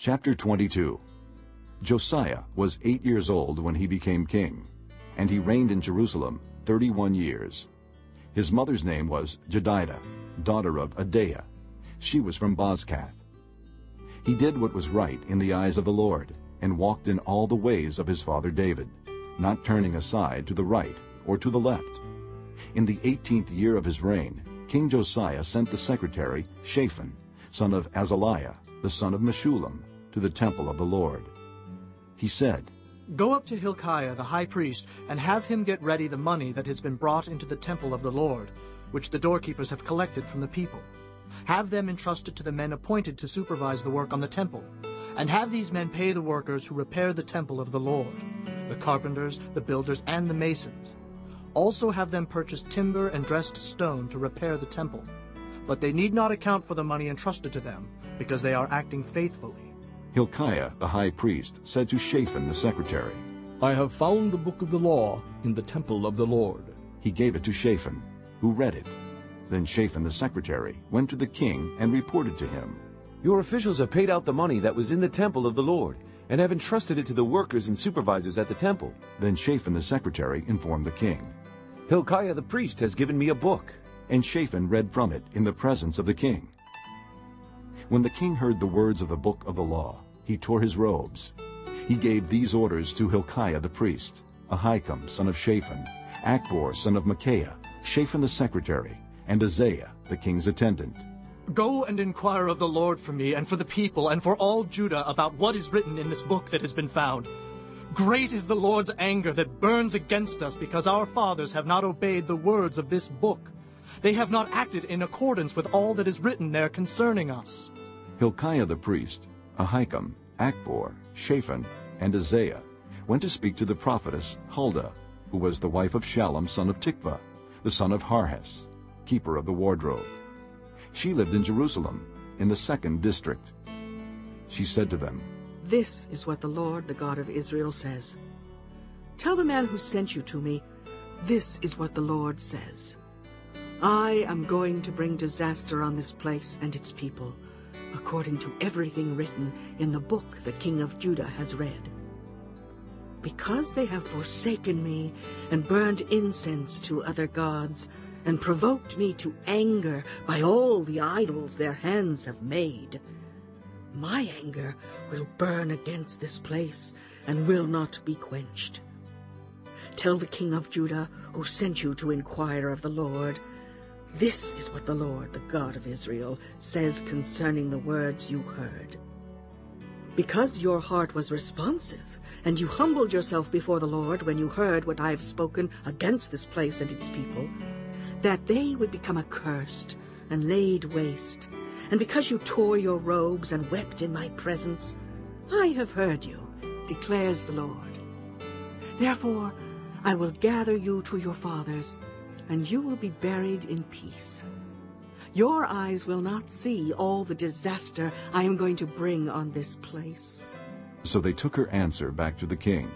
Chapter 22 Josiah was eight years old when he became king, and he reigned in Jerusalem 31 years. His mother's name was Jedidah, daughter of Adaiah. She was from Bozkath. He did what was right in the eyes of the Lord, and walked in all the ways of his father David, not turning aside to the right or to the left. In the eighteenth year of his reign, King Josiah sent the secretary Shaphan, son of Azaliah, the son of Meshullam, to the temple of the Lord. He said, Go up to Hilkiah the high priest, and have him get ready the money that has been brought into the temple of the Lord, which the doorkeepers have collected from the people. Have them entrusted to the men appointed to supervise the work on the temple, and have these men pay the workers who repair the temple of the Lord, the carpenters, the builders, and the masons. Also have them purchase timber and dressed stone to repair the temple. But they need not account for the money entrusted to them, because they are acting faithfully. Hilkiah the high priest said to Shaphan the secretary, I have found the book of the law in the temple of the Lord. He gave it to Shaphan, who read it. Then Shaphan the secretary went to the king and reported to him. Your officials have paid out the money that was in the temple of the Lord, and have entrusted it to the workers and supervisors at the temple. Then Shaphan the secretary informed the king. Hilkiah the priest has given me a book. And Shaphan read from it in the presence of the king. When the king heard the words of the book of the law, he tore his robes. He gave these orders to Hilkiah the priest, Ahikam son of Shaphan, Achbor son of Micaiah, Shaphan the secretary, and Asaiah the king's attendant. Go and inquire of the Lord for me and for the people and for all Judah about what is written in this book that has been found. Great is the Lord's anger that burns against us because our fathers have not obeyed the words of this book. They have not acted in accordance with all that is written there concerning us. Hilkiah the priest, Ahikam, Achbor, Shaphan, and Asaiah went to speak to the prophetess Huldah, who was the wife of Shallum son of Tikvah, the son of Harhas, keeper of the wardrobe. She lived in Jerusalem, in the second district. She said to them, This is what the Lord, the God of Israel, says. Tell the man who sent you to me, This is what the Lord says. I am going to bring disaster on this place and its people, according to everything written in the book the king of Judah has read. Because they have forsaken me and burned incense to other gods, and provoked me to anger by all the idols their hands have made, my anger will burn against this place and will not be quenched. Tell the king of Judah, who sent you to inquire of the Lord, this is what the Lord, the God of Israel, says concerning the words you heard. Because your heart was responsive, and you humbled yourself before the Lord when you heard what I have spoken against this place and its people, that they would become accursed and laid waste, and because you tore your robes and wept in my presence, I have heard you, declares the Lord. Therefore I will gather you to your fathers, and you will be buried in peace. Your eyes will not see all the disaster I am going to bring on this place. So they took her answer back to the king.